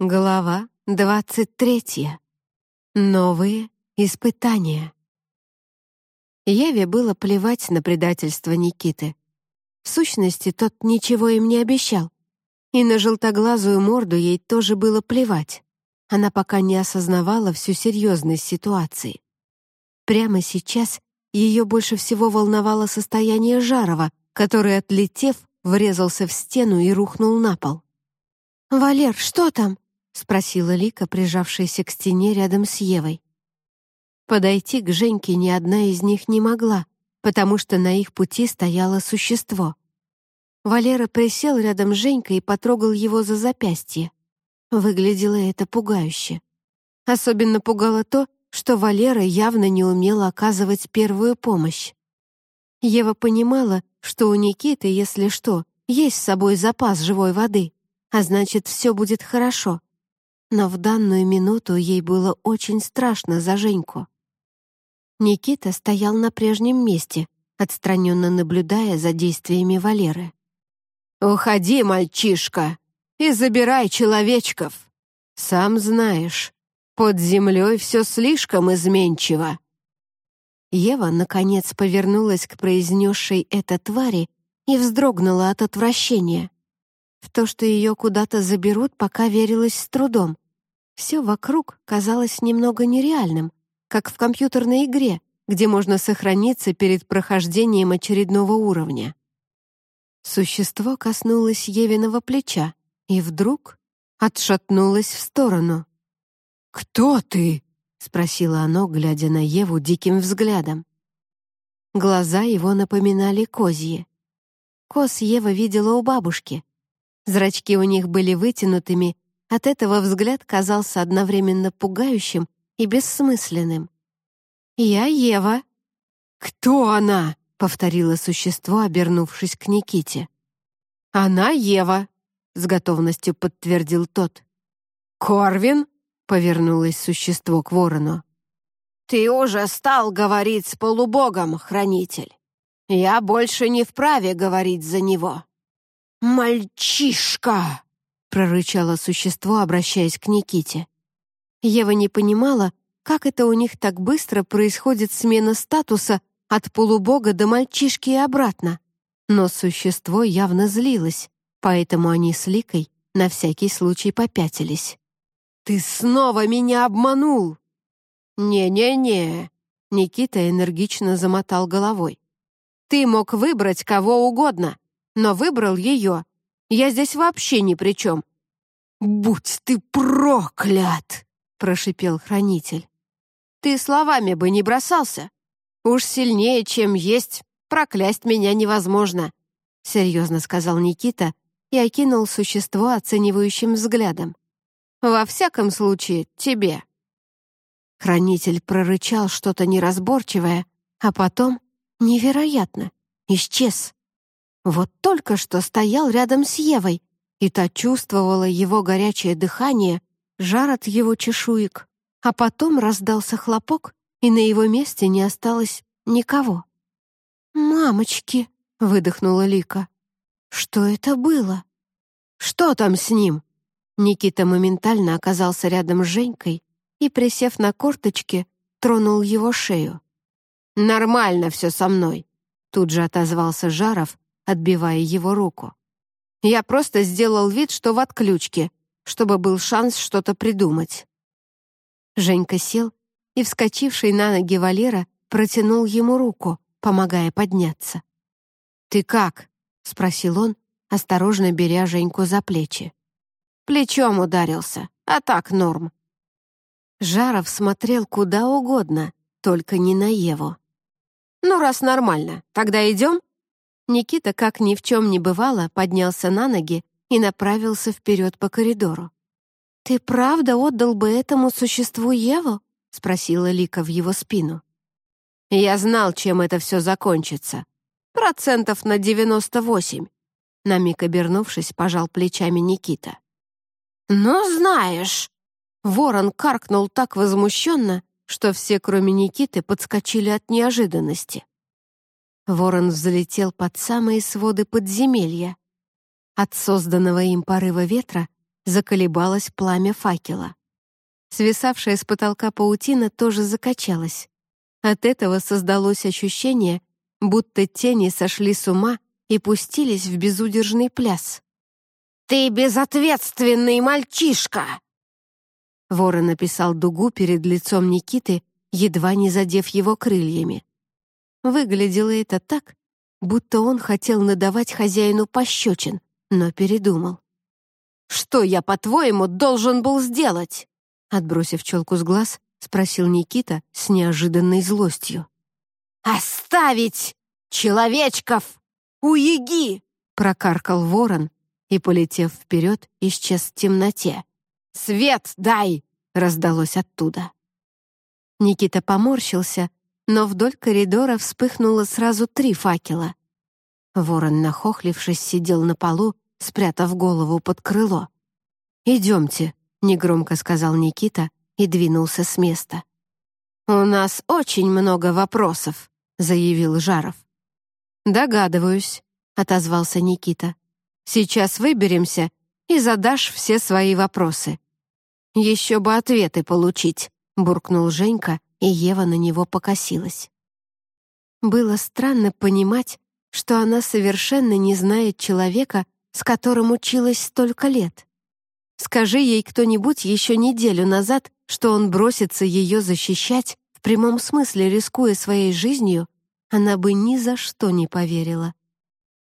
Глава двадцать третья. Новые испытания. Еве было плевать на предательство Никиты. В сущности, тот ничего им не обещал. И на желтоглазую морду ей тоже было плевать. Она пока не осознавала всю серьезность ситуации. Прямо сейчас ее больше всего волновало состояние Жарова, который, отлетев, врезался в стену и рухнул на пол. «Валер, что там?» — спросила Лика, прижавшаяся к стене рядом с Евой. Подойти к Женьке ни одна из них не могла, потому что на их пути стояло существо. Валера присел рядом с Женькой и потрогал его за запястье. Выглядело это пугающе. Особенно пугало то, что Валера явно не умел оказывать первую помощь. Ева понимала, что у Никиты, если что, есть с собой запас живой воды, а значит, все будет хорошо но в данную минуту ей было очень страшно за Женьку. Никита стоял на прежнем месте, отстраненно наблюдая за действиями Валеры. «Уходи, мальчишка, и забирай человечков. Сам знаешь, под землей все слишком изменчиво». Ева, наконец, повернулась к произнесшей это твари и вздрогнула от отвращения. То, что ее куда-то заберут, пока верилось с трудом. Все вокруг казалось немного нереальным, как в компьютерной игре, где можно сохраниться перед прохождением очередного уровня. Существо коснулось Евиного плеча и вдруг отшатнулось в сторону. «Кто ты?» — спросило оно, глядя на Еву диким взглядом. Глаза его напоминали козьи. Коз Ева видела у бабушки, Зрачки у них были вытянутыми, от этого взгляд казался одновременно пугающим и бессмысленным. «Я Ева». «Кто она?» — повторило существо, обернувшись к Никите. «Она Ева», — с готовностью подтвердил тот. «Корвин?» — повернулось существо к ворону. «Ты уже стал говорить с полубогом, хранитель. Я больше не вправе говорить за него. «Мальчишка!» — прорычало существо, обращаясь к Никите. Ева не понимала, как это у них так быстро происходит смена статуса от полубога до мальчишки и обратно. Но существо явно злилось, поэтому они с Ликой на всякий случай попятились. «Ты снова меня обманул!» «Не-не-не», — Никита энергично замотал головой. «Ты мог выбрать кого угодно, но выбрал ее. Я здесь вообще ни при чем». «Будь ты проклят!» — прошипел хранитель. «Ты словами бы не бросался. Уж сильнее, чем есть, проклясть меня невозможно», — серьезно сказал Никита и окинул существо оценивающим взглядом. «Во всяком случае, тебе». Хранитель прорычал что-то неразборчивое, а потом, невероятно, исчез. Вот только что стоял рядом с Евой, и та чувствовала его горячее дыхание, жар от его чешуек, а потом раздался хлопок, и на его месте не осталось никого. «Мамочки!» — выдохнула Лика. «Что это было?» «Что там с ним?» Никита моментально оказался рядом с Женькой и, присев на корточки, тронул его шею. «Нормально все со мной», — тут же отозвался Жаров, отбивая его руку. Я просто сделал вид, что в отключке, чтобы был шанс что-то придумать. Женька сел, и вскочивший на ноги Валера протянул ему руку, помогая подняться. «Ты как?» — спросил он, осторожно беря Женьку за плечи. «Плечом ударился, а так норм». Жаров смотрел куда угодно, только не на Еву. «Ну, раз нормально, тогда идем?» Никита, как ни в чем не бывало, поднялся на ноги и направился вперед по коридору. «Ты правда отдал бы этому существу Еву?» — спросила Лика в его спину. «Я знал, чем это все закончится. Процентов на девяносто восемь». На миг обернувшись, пожал плечами Никита. «Ну, знаешь...» Ворон каркнул так возмущенно, что все, кроме Никиты, подскочили от неожиданности. Ворон взлетел под самые своды подземелья. От созданного им порыва ветра заколебалось пламя факела. Свисавшая с потолка паутина тоже закачалась. От этого создалось ощущение, будто тени сошли с ума и пустились в безудержный пляс. «Ты безответственный мальчишка!» Ворон написал дугу перед лицом Никиты, едва не задев его крыльями. Выглядело это так, будто он хотел надавать хозяину пощечин, но передумал. «Что я, по-твоему, должен был сделать?» Отбросив челку с глаз, спросил Никита с неожиданной злостью. «Оставить человечков у яги!» прокаркал ворон и, полетев вперед, исчез в темноте. «Свет дай!» — раздалось оттуда. Никита поморщился, но вдоль коридора вспыхнуло сразу три факела. Ворон, нахохлившись, сидел на полу, спрятав голову под крыло. «Идемте», — негромко сказал Никита и двинулся с места. «У нас очень много вопросов», — заявил Жаров. «Догадываюсь», — отозвался Никита. «Сейчас выберемся и задашь все свои вопросы». «Еще бы ответы получить», — буркнул Женька, и Ева на него покосилась. Было странно понимать, что она совершенно не знает человека, с которым училась столько лет. Скажи ей кто-нибудь еще неделю назад, что он бросится ее защищать, в прямом смысле рискуя своей жизнью, она бы ни за что не поверила.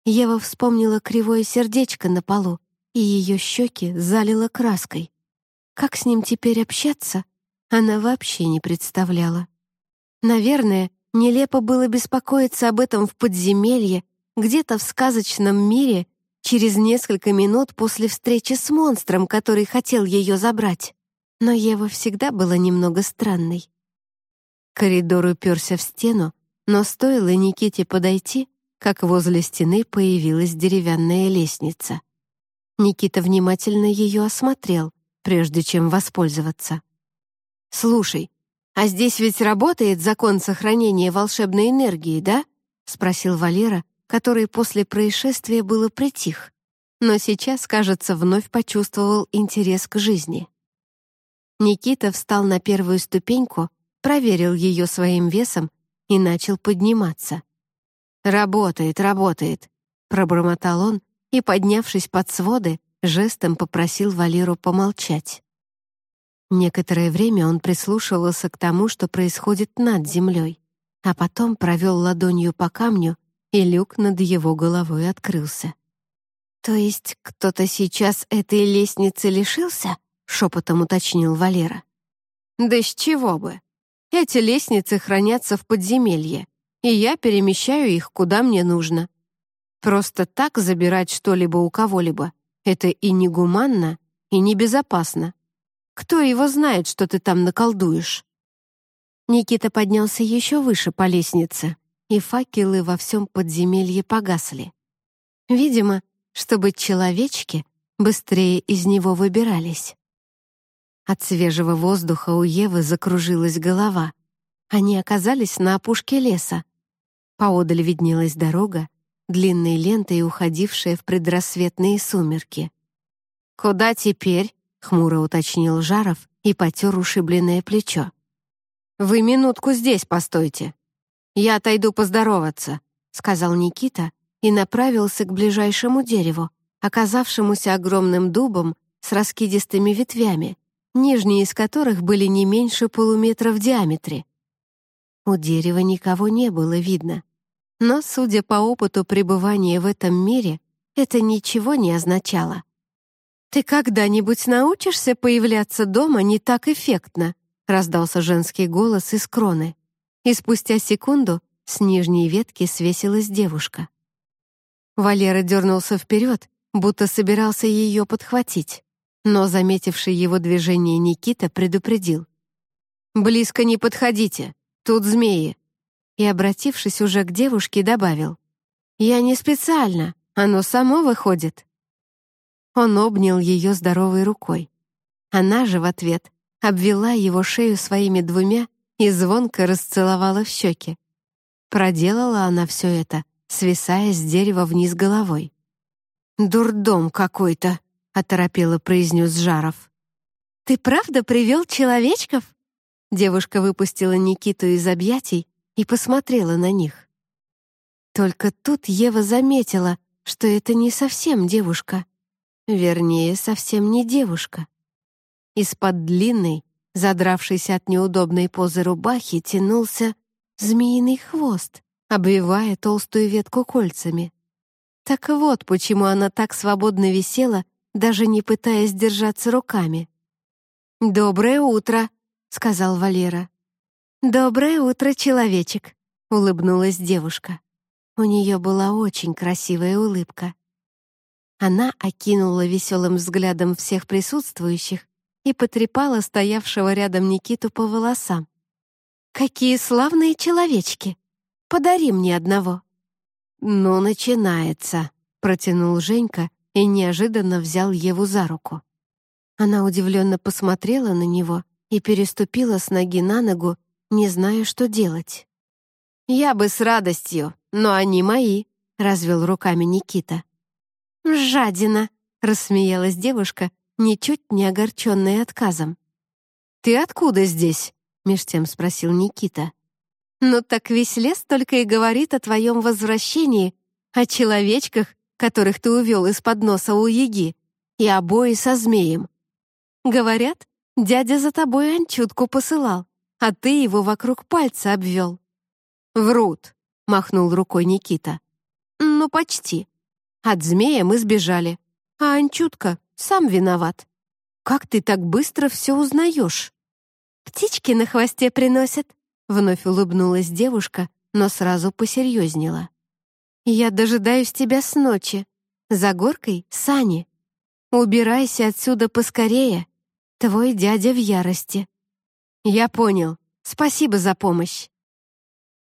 Ева вспомнила кривое сердечко на полу, и ее щеки залило краской. Как с ним теперь общаться, она вообще не представляла. Наверное, нелепо было беспокоиться об этом в подземелье, где-то в сказочном мире, через несколько минут после встречи с монстром, который хотел ее забрать. Но Ева всегда была немного странной. Коридор уперся в стену, но стоило Никите подойти, как возле стены появилась деревянная лестница. Никита внимательно ее осмотрел, прежде чем воспользоваться. «Слушай, а здесь ведь работает закон сохранения волшебной энергии, да?» — спросил Валера, который после происшествия было притих, но сейчас, кажется, вновь почувствовал интерес к жизни. Никита встал на первую ступеньку, проверил ее своим весом и начал подниматься. «Работает, работает», — пробормотал он и, поднявшись под своды, жестом попросил Валеру помолчать. Некоторое время он прислушивался к тому, что происходит над землей, а потом провел ладонью по камню, и люк над его головой открылся. «То есть кто-то сейчас этой лестницы лишился?» — шепотом уточнил Валера. «Да с чего бы? Эти лестницы хранятся в подземелье, и я перемещаю их куда мне нужно. Просто так забирать что-либо у кого-либо — это и негуманно, и небезопасно. Кто его знает, что ты там наколдуешь?» Никита поднялся еще выше по лестнице, и факелы во всем подземелье погасли. Видимо, чтобы человечки быстрее из него выбирались. От свежего воздуха у Евы закружилась голова. Они оказались на опушке леса. Поодаль виднелась дорога, длинной лентой уходившая в предрассветные сумерки. «Куда теперь?» Хмуро уточнил Жаров и потер ушибленное плечо. «Вы минутку здесь постойте. Я отойду поздороваться», — сказал Никита и направился к ближайшему дереву, оказавшемуся огромным дубом с раскидистыми ветвями, нижние из которых были не меньше полуметра в диаметре. У дерева никого не было видно, но, судя по опыту пребывания в этом мире, это ничего не означало. «Ты когда-нибудь научишься появляться дома не так эффектно?» раздался женский голос из кроны. И спустя секунду с нижней ветки свесилась девушка. Валера дернулся вперед, будто собирался ее подхватить, но, заметивший его движение Никита, предупредил. «Близко не подходите, тут змеи!» И, обратившись уже к девушке, добавил. «Я не специально, оно само выходит». Он обнял ее здоровой рукой. Она же в ответ обвела его шею своими двумя и звонко расцеловала в щеки. Проделала она все это, свисая с дерева вниз головой. «Дурдом какой-то!» — оторопело произнес Жаров. «Ты правда привел человечков?» Девушка выпустила Никиту из объятий и посмотрела на них. Только тут Ева заметила, что это не совсем девушка. Вернее, совсем не девушка. Из-под длинной, задравшейся от неудобной позы рубахи, тянулся змеиный хвост, обвивая толстую ветку кольцами. Так вот, почему она так свободно висела, даже не пытаясь держаться руками. «Доброе утро», — сказал Валера. «Доброе утро, человечек», — улыбнулась девушка. У нее была очень красивая улыбка. Она окинула веселым взглядом всех присутствующих и потрепала стоявшего рядом Никиту по волосам. «Какие славные человечки! Подари мне одного!» «Ну, начинается», — протянул Женька и неожиданно взял Еву за руку. Она удивленно посмотрела на него и переступила с ноги на ногу, не зная, что делать. «Я бы с радостью, но они мои», — развел руками Никита. «Жадина», — рассмеялась девушка, ничуть не огорченная отказом. «Ты откуда здесь?» — меж тем спросил Никита. «Ну так весь лес только и говорит о твоем возвращении, о человечках, которых ты увел из-под носа у Яги, и обои со змеем. Говорят, дядя за тобой анчутку посылал, а ты его вокруг пальца обвел». «Врут», — махнул рукой Никита. «Ну, почти. От змея мы сбежали, а анчутка сам виноват. Как ты так быстро все узнаешь?» «Птички на хвосте приносят», — вновь улыбнулась девушка, но сразу посерьезнела. «Я дожидаюсь тебя с ночи. За горкой — сани. Убирайся отсюда поскорее. Твой дядя в ярости». «Я понял. Спасибо за помощь».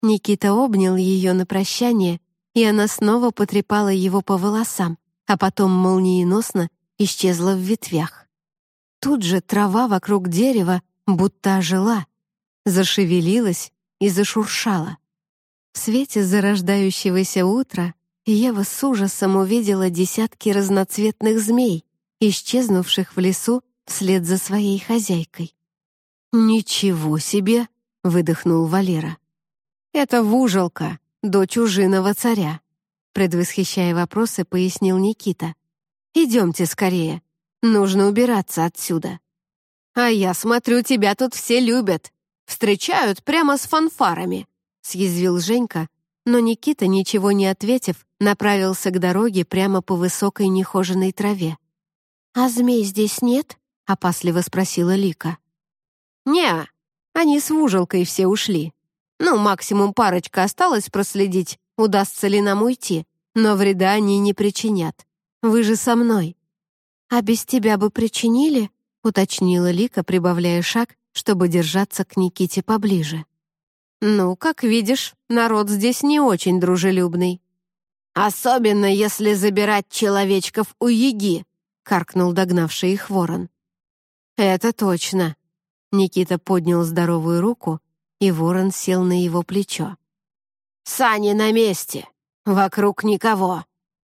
Никита обнял ее на прощание, и она снова потрепала его по волосам, а потом молниеносно исчезла в ветвях. Тут же трава вокруг дерева будто ожила, зашевелилась и зашуршала. В свете зарождающегося утра Ева с ужасом увидела десятки разноцветных змей, исчезнувших в лесу вслед за своей хозяйкой. «Ничего себе!» — выдохнул Валера. «Это Вужелка, дочь ужиного царя», — предвосхищая вопросы, пояснил Никита. «Идемте скорее. Нужно убираться отсюда». «А я смотрю, тебя тут все любят. Встречают прямо с фанфарами», — съязвил Женька, но Никита, ничего не ответив, направился к дороге прямо по высокой нехоженной траве. «А змей здесь нет?» — опасливо спросила Лика. «Не, они с Вужелкой все ушли. Ну, максимум парочка осталось проследить, удастся ли нам уйти, но вреда они не причинят. Вы же со мной». «А без тебя бы причинили?» уточнила Лика, прибавляя шаг, чтобы держаться к Никите поближе. «Ну, как видишь, народ здесь не очень дружелюбный». «Особенно, если забирать человечков у Яги», — каркнул догнавший их ворон. «Это точно». Никита поднял здоровую руку, и ворон сел на его плечо. «Сани на месте. Вокруг никого.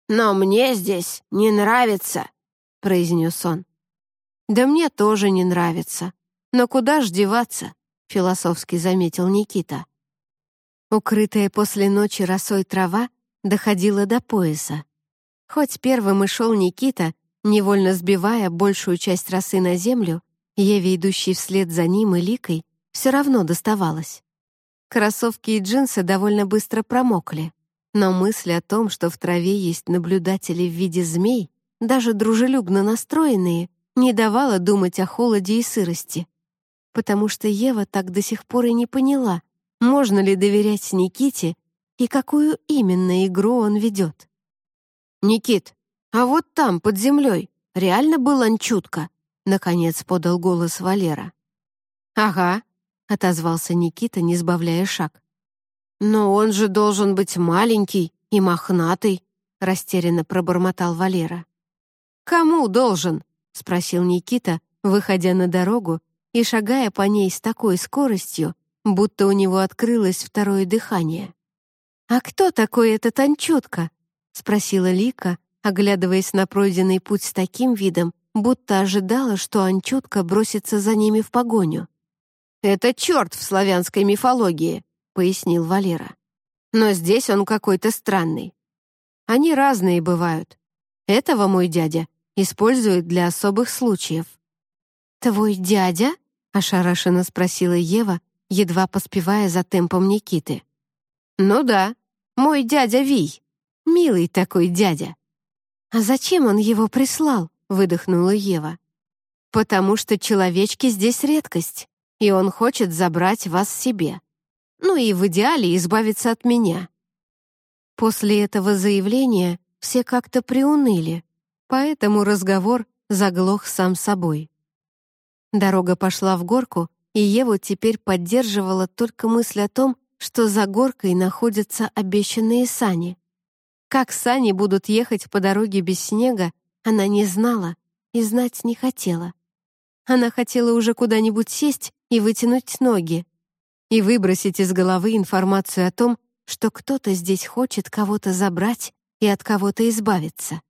Но мне здесь не нравится», — произнес он. «Да мне тоже не нравится. Но куда ж деваться?» — философски заметил Никита. Укрытая после ночи росой трава доходила до пояса. Хоть первым и шел Никита, невольно сбивая большую часть росы на землю, Еве, идущей вслед за ним и Ликой, все равно доставалось. Кроссовки и джинсы довольно быстро промокли, но мысль о том, что в траве есть наблюдатели в виде змей, даже дружелюбно настроенные, не давала думать о холоде и сырости. Потому что Ева так до сих пор и не поняла, можно ли доверять Никите и какую именно игру он ведет. «Никит, а вот там, под землей, реально был Анчутка?» — наконец подал голос Валера. «Ага», — отозвался Никита, не сбавляя шаг. «Но он же должен быть маленький и мохнатый», — растерянно пробормотал Валера. «Кому должен?» — спросил Никита, выходя на дорогу и шагая по ней с такой скоростью, будто у него открылось второе дыхание. «А кто такой этот Анчутка?» — спросила Лика, оглядываясь на пройденный путь с таким видом, будто ожидала, что Анчутка бросится за ними в погоню. «Это черт в славянской мифологии», — пояснил Валера. «Но здесь он какой-то странный. Они разные бывают. Этого мой дядя использует для особых случаев». «Твой дядя?» — ошарашенно спросила Ева, едва поспевая за темпом Никиты. «Ну да, мой дядя Вий. Милый такой дядя». «А зачем он его прислал?» — выдохнула Ева. «Потому что человечки здесь редкость, и он хочет забрать вас себе. Ну и в идеале избавиться от меня». После этого заявления все как-то приуныли, поэтому разговор заглох сам собой. Дорога пошла в горку, и Еву теперь поддерживала только мысль о том, что за горкой находятся обещанные сани. Как сани будут ехать по дороге без снега, она не знала и знать не хотела. Она хотела уже куда-нибудь сесть и вытянуть ноги, и выбросить из головы информацию о том, что кто-то здесь хочет кого-то забрать и от кого-то избавиться.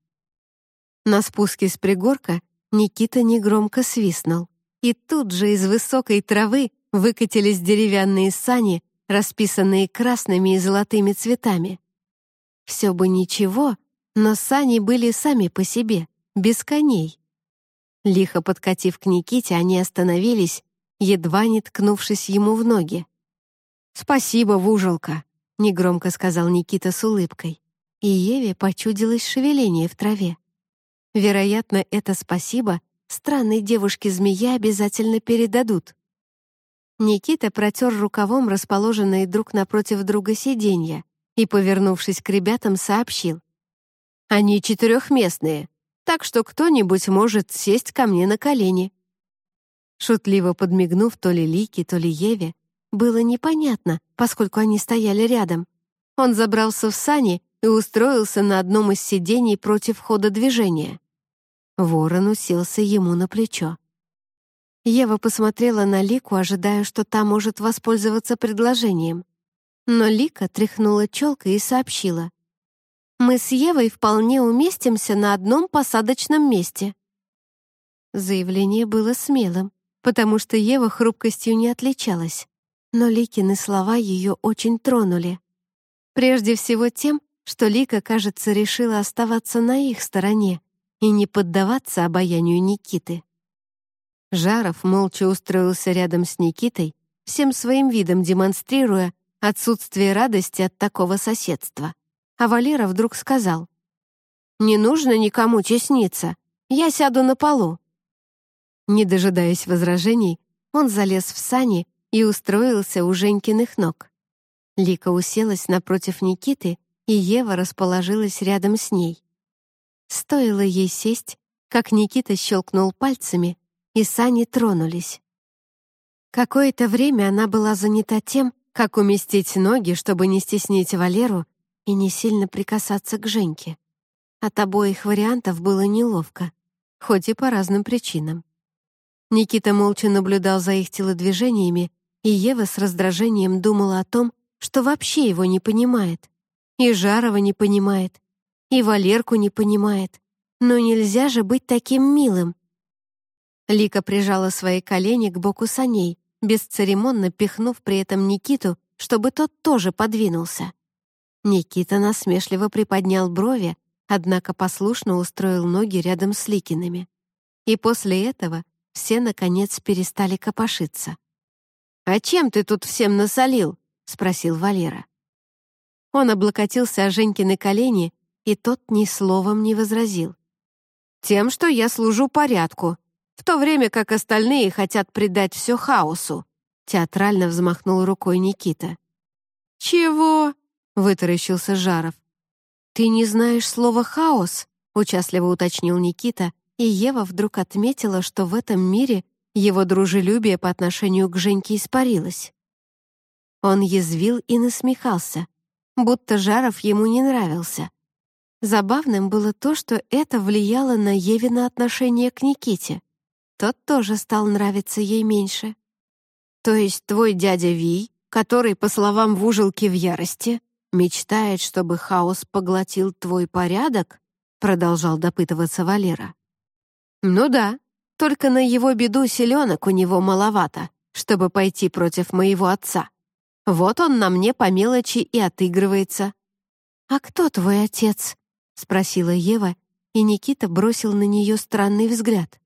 На спуске с пригорка Никита негромко свистнул, и тут же из высокой травы выкатились деревянные сани, расписанные красными и золотыми цветами. Все бы ничего, но сани были сами по себе, без коней. Лихо подкатив к Никите, они остановились, едва не ткнувшись ему в ноги. «Спасибо, Вужелка», — негромко сказал Никита с улыбкой, и Еве почудилось шевеление в траве. Вероятно, это «спасибо» странной девушке-змея обязательно передадут. Никита протер рукавом расположенные друг напротив друга сиденья и, повернувшись к ребятам, сообщил. «Они четырехместные, так что кто-нибудь может сесть ко мне на колени». Шутливо подмигнув то ли Лике, то ли Еве, было непонятно, поскольку они стояли рядом. Он забрался в сани и устроился на одном из сидений против хода движения. Ворон уселся ему на плечо. Ева посмотрела на Лику, ожидая, что та может воспользоваться предложением. Но Лика тряхнула челкой и сообщила. «Мы с Евой вполне уместимся на одном посадочном месте». Заявление было смелым, потому что Ева хрупкостью не отличалась. Но Ликины слова ее очень тронули. Прежде всего тем, что Лика, кажется, решила оставаться на их стороне и не поддаваться обаянию Никиты. Жаров молча устроился рядом с Никитой, всем своим видом демонстрируя, отсутствие радости от такого соседства. А Валера вдруг сказал, «Не нужно никому честниться, я сяду на полу». Не дожидаясь возражений, он залез в сани и устроился у Женькиных ног. Лика уселась напротив Никиты, и Ева расположилась рядом с ней. Стоило ей сесть, как Никита щелкнул пальцами, и сани тронулись. Какое-то время она была занята тем, как уместить ноги, чтобы не стеснить Валеру и не сильно прикасаться к Женьке. От обоих вариантов было неловко, хоть и по разным причинам. Никита молча наблюдал за их телодвижениями, и Ева с раздражением думала о том, что вообще его не понимает. И Жарова не понимает, и Валерку не понимает. Но нельзя же быть таким милым. Лика прижала свои колени к боку саней, бесцеремонно пихнув при этом Никиту, чтобы тот тоже подвинулся. Никита насмешливо приподнял брови, однако послушно устроил ноги рядом с Ликиными. И после этого все, наконец, перестали копошиться. «А чем ты тут всем насолил?» — спросил Валера. Он облокотился о Женькины колени, и тот ни словом не возразил. «Тем, что я служу порядку, в то время как остальные хотят придать все хаосу», театрально взмахнул рукой Никита. «Чего?» — вытаращился Жаров. «Ты не знаешь слова «хаос»?» — участливо уточнил Никита, и Ева вдруг отметила, что в этом мире его дружелюбие по отношению к Женьке испарилось. Он язвил и насмехался, будто Жаров ему не нравился. Забавным было то, что это влияло на Евина отношение к Никите. Тот тоже стал нравиться ей меньше. То есть твой дядя Ви, который, по словам Вужелки в ярости, мечтает, чтобы хаос поглотил твой порядок? продолжал допытываться Валера. «Ну да, только на его беду селенок у него маловато, чтобы пойти против моего отца. Вот он на мне по мелочи и отыгрывается». «А кто твой отец?» — спросила Ева, и Никита бросил на нее странный взгляд.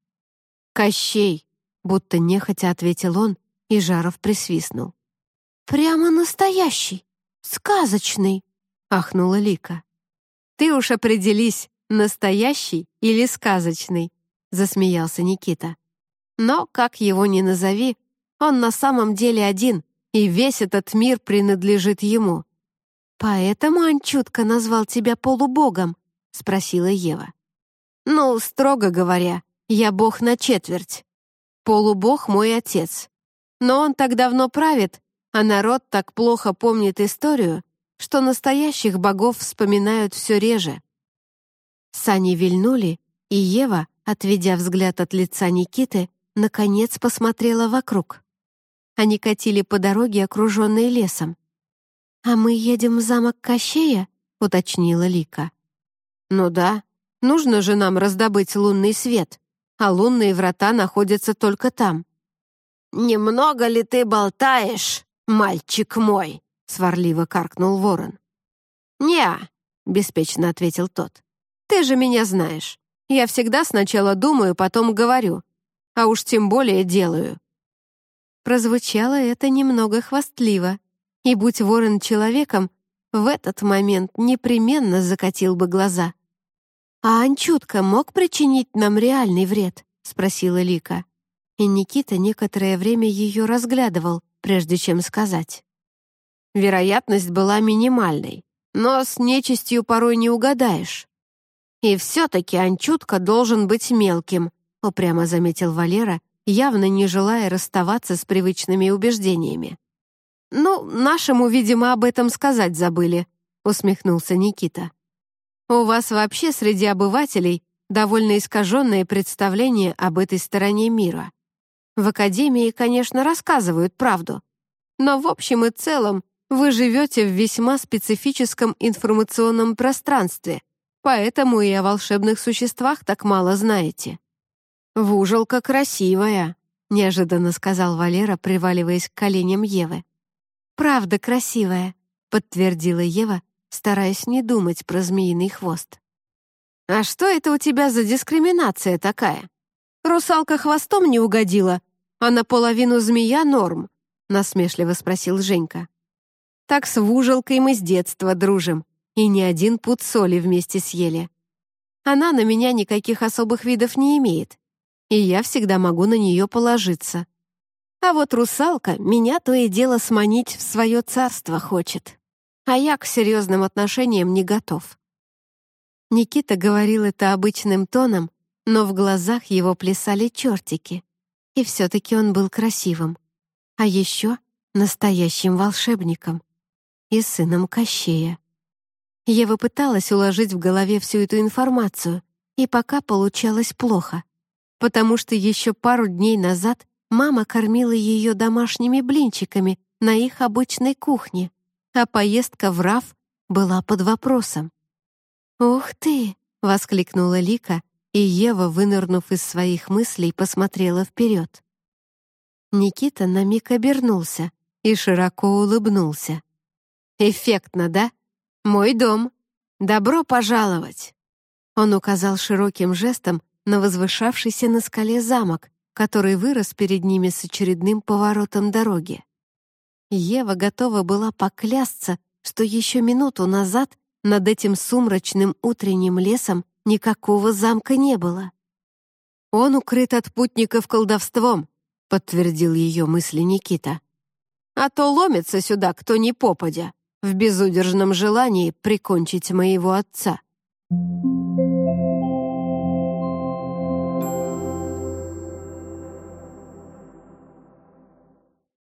«Кощей!» — будто нехотя ответил он, и Жаров присвистнул. «Прямо настоящий, сказочный!» — ахнула Лика. «Ты уж определись, настоящий или сказочный?» — засмеялся Никита. «Но, как его ни назови, он на самом деле один, и весь этот мир принадлежит ему». «Поэтому Анчутка назвал тебя полубогом?» — спросила Ева. «Ну, строго говоря, я бог на четверть. Полубог мой отец. Но он так давно правит, а народ так плохо помнит историю, что настоящих богов вспоминают все реже». Сани вильнули, и Ева, отведя взгляд от лица Никиты, наконец посмотрела вокруг. Они катили по дороге, окруженной лесом. «А мы едем в замок Кощея?» — уточнила Лика. «Ну да, нужно же нам раздобыть лунный свет, а лунные врата находятся только там». «Немного ли ты болтаешь, мальчик мой?» — сварливо каркнул ворон. «Не-а», беспечно ответил тот. «Ты же меня знаешь. Я всегда сначала думаю, потом говорю, а уж тем более делаю». Прозвучало это немного хвастливо, и, будь ворон человеком, в этот момент непременно закатил бы глаза. «А Анчутка мог причинить нам реальный вред?» — спросила Лика. И Никита некоторое время ее разглядывал, прежде чем сказать. Вероятность была минимальной, но с нечистью порой не угадаешь. «И все-таки Анчутка должен быть мелким», — упрямо заметил Валера, явно не желая расставаться с привычными убеждениями. «Ну, нашему, видимо, об этом сказать забыли», — усмехнулся Никита. «У вас вообще среди обывателей довольно искаженное представление об этой стороне мира. В академии, конечно, рассказывают правду, но в общем и целом вы живете в весьма специфическом информационном пространстве, Поэтому и о волшебных существах так мало знаете». «Вужелка красивая», — неожиданно сказал Валера, приваливаясь к коленям Евы. «Правда красивая», — подтвердила Ева, стараясь не думать про змеиный хвост. «А что это у тебя за дискриминация такая? Русалка хвостом не угодила, а наполовину змея норм?» — насмешливо спросил Женька. «Так с Вужелкой мы с детства дружим и ни один пуд соли вместе съели. Она на меня никаких особых видов не имеет, и я всегда могу на нее положиться. А вот русалка меня то и дело сманить в свое царство хочет, а я к серьезным отношениям не готов. Никита говорил это обычным тоном, но в глазах его плясали чертики, и все-таки он был красивым, а еще настоящим волшебником и сыном Кощея. Ева пыталась уложить в голове всю эту информацию, и пока получалось плохо, потому что еще пару дней назад мама кормила ее домашними блинчиками на их обычной кухне, а поездка в РАФ была под вопросом. «Ух ты!» — воскликнула Лика, и Ева, вынырнув из своих мыслей, посмотрела вперед. Никита на миг обернулся и широко улыбнулся. «Эффектно, да?» «Мой дом. Добро пожаловать!» Он указал широким жестом на возвышавшийся на скале замок, который вырос перед ними с очередным поворотом дороги. Ева готова была поклясться, что еще минуту назад над этим сумрачным утренним лесом никакого замка не было. «Он укрыт от путников колдовством», — подтвердил ее мысли Никита. «А то ломится сюда кто ни попадя» в безудержном желании прикончить моего отца. Thank you.